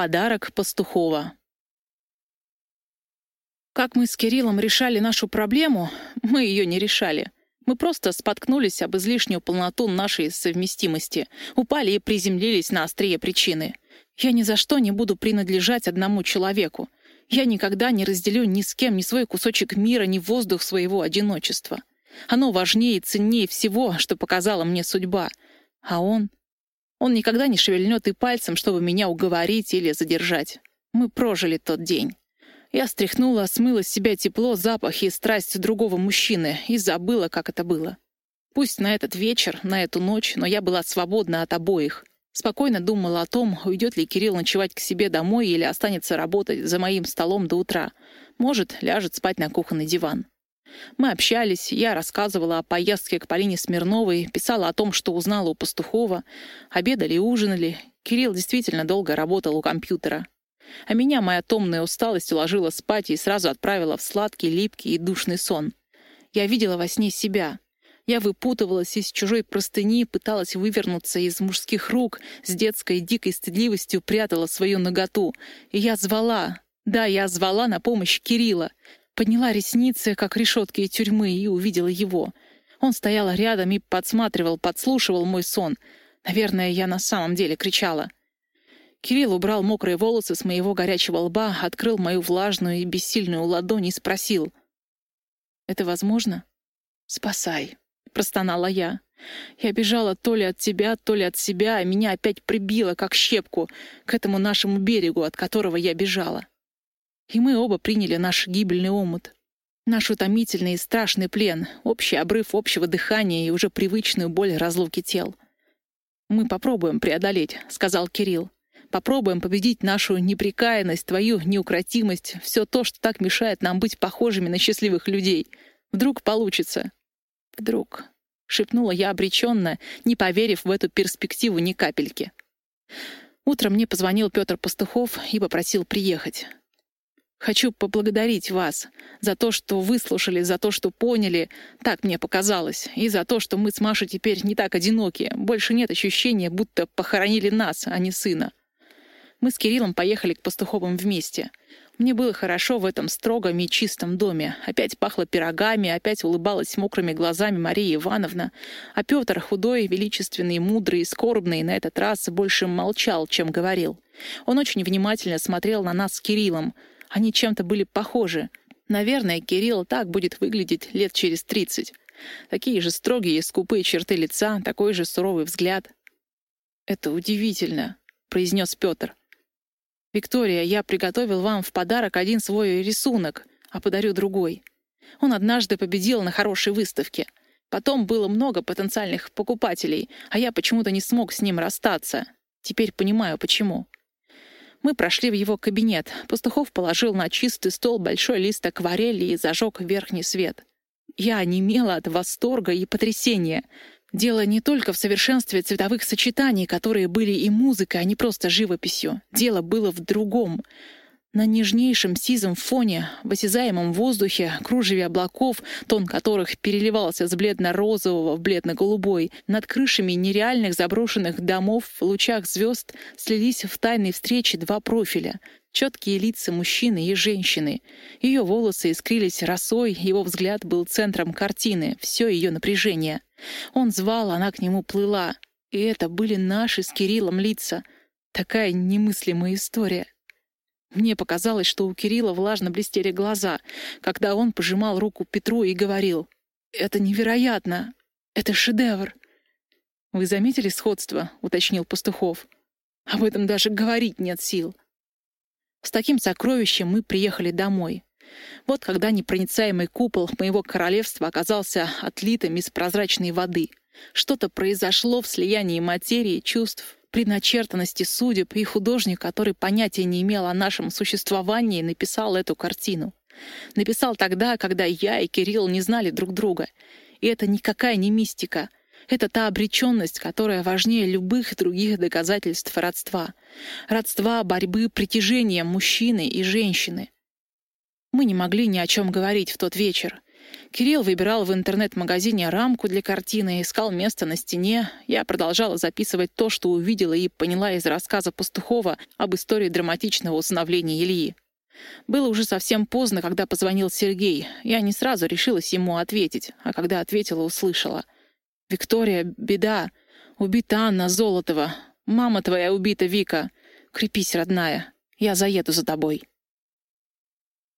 Подарок Пастухова. Как мы с Кириллом решали нашу проблему, мы ее не решали. Мы просто споткнулись об излишнюю полноту нашей совместимости, упали и приземлились на острие причины. Я ни за что не буду принадлежать одному человеку. Я никогда не разделю ни с кем ни свой кусочек мира, ни воздух своего одиночества. Оно важнее и ценнее всего, что показала мне судьба. А он... Он никогда не шевельнет и пальцем, чтобы меня уговорить или задержать. Мы прожили тот день. Я стряхнула, смыла с себя тепло, запах и страсть другого мужчины и забыла, как это было. Пусть на этот вечер, на эту ночь, но я была свободна от обоих. Спокойно думала о том, уйдет ли Кирилл ночевать к себе домой или останется работать за моим столом до утра. Может, ляжет спать на кухонный диван. Мы общались, я рассказывала о поездке к Полине Смирновой, писала о том, что узнала у Пастухова. Обедали и ужинали. Кирилл действительно долго работал у компьютера. А меня моя томная усталость уложила спать и сразу отправила в сладкий, липкий и душный сон. Я видела во сне себя. Я выпутывалась из чужой простыни, пыталась вывернуться из мужских рук, с детской дикой стыдливостью прятала свою наготу. И я звала, да, я звала на помощь Кирилла. Подняла ресницы, как решетки тюрьмы, и увидела его. Он стоял рядом и подсматривал, подслушивал мой сон. Наверное, я на самом деле кричала — Кирилл убрал мокрые волосы с моего горячего лба, открыл мою влажную и бессильную ладонь и спросил. «Это возможно?» «Спасай», — простонала я. Я бежала то ли от тебя, то ли от себя, а меня опять прибило, как щепку, к этому нашему берегу, от которого я бежала. И мы оба приняли наш гибельный омут. Наш утомительный и страшный плен, общий обрыв общего дыхания и уже привычную боль разлуки тел. «Мы попробуем преодолеть», — сказал Кирилл. Попробуем победить нашу неприкаянность, твою неукротимость, все то, что так мешает нам быть похожими на счастливых людей. Вдруг получится. Вдруг. Шепнула я обреченно, не поверив в эту перспективу ни капельки. Утром мне позвонил Петр Пастухов и попросил приехать. Хочу поблагодарить вас за то, что выслушали, за то, что поняли, так мне показалось, и за то, что мы с Машей теперь не так одиноки. Больше нет ощущения, будто похоронили нас, а не сына. Мы с Кириллом поехали к Пастуховым вместе. Мне было хорошо в этом строгом и чистом доме. Опять пахло пирогами, опять улыбалась мокрыми глазами Мария Ивановна. А Петр, худой, величественный, мудрый, скорбный, на этот раз больше молчал, чем говорил. Он очень внимательно смотрел на нас с Кириллом. Они чем-то были похожи. Наверное, Кирилл так будет выглядеть лет через тридцать. Такие же строгие и скупые черты лица, такой же суровый взгляд. «Это удивительно», — произнес Петр. «Виктория, я приготовил вам в подарок один свой рисунок, а подарю другой. Он однажды победил на хорошей выставке. Потом было много потенциальных покупателей, а я почему-то не смог с ним расстаться. Теперь понимаю, почему». Мы прошли в его кабинет. Пастухов положил на чистый стол большой лист акварели и зажег верхний свет. Я онемела от восторга и потрясения. Дело не только в совершенстве цветовых сочетаний, которые были и музыкой, а не просто живописью. Дело было в другом. На нежнейшем сизом фоне, в осязаемом воздухе, кружеве облаков, тон которых переливался с бледно-розового в бледно-голубой, над крышами нереальных заброшенных домов в лучах звезд слились в тайной встрече два профиля — четкие лица мужчины и женщины. Ее волосы искрились росой, его взгляд был центром картины, все ее напряжение — он звал, она к нему плыла. И это были наши с Кириллом лица. Такая немыслимая история. Мне показалось, что у Кирилла влажно блестели глаза, когда он пожимал руку Петру и говорил «Это невероятно! Это шедевр!» «Вы заметили сходство?» — уточнил Пастухов. «Об этом даже говорить нет сил». С таким сокровищем мы приехали домой. Вот когда непроницаемый купол моего королевства оказался отлитым из прозрачной воды. Что-то произошло в слиянии материи, чувств, предначертанности судеб, и художник, который понятия не имел о нашем существовании, написал эту картину. Написал тогда, когда я и Кирилл не знали друг друга. И это никакая не мистика. Это та обреченность, которая важнее любых других доказательств родства. Родства борьбы притяжения мужчины и женщины. Мы не могли ни о чем говорить в тот вечер. Кирилл выбирал в интернет-магазине рамку для картины, искал место на стене. Я продолжала записывать то, что увидела и поняла из рассказа Пастухова об истории драматичного усыновления Ильи. Было уже совсем поздно, когда позвонил Сергей. Я не сразу решилась ему ответить, а когда ответила, услышала. «Виктория, беда. Убита Анна Золотова. Мама твоя убита, Вика. Крепись, родная. Я заеду за тобой».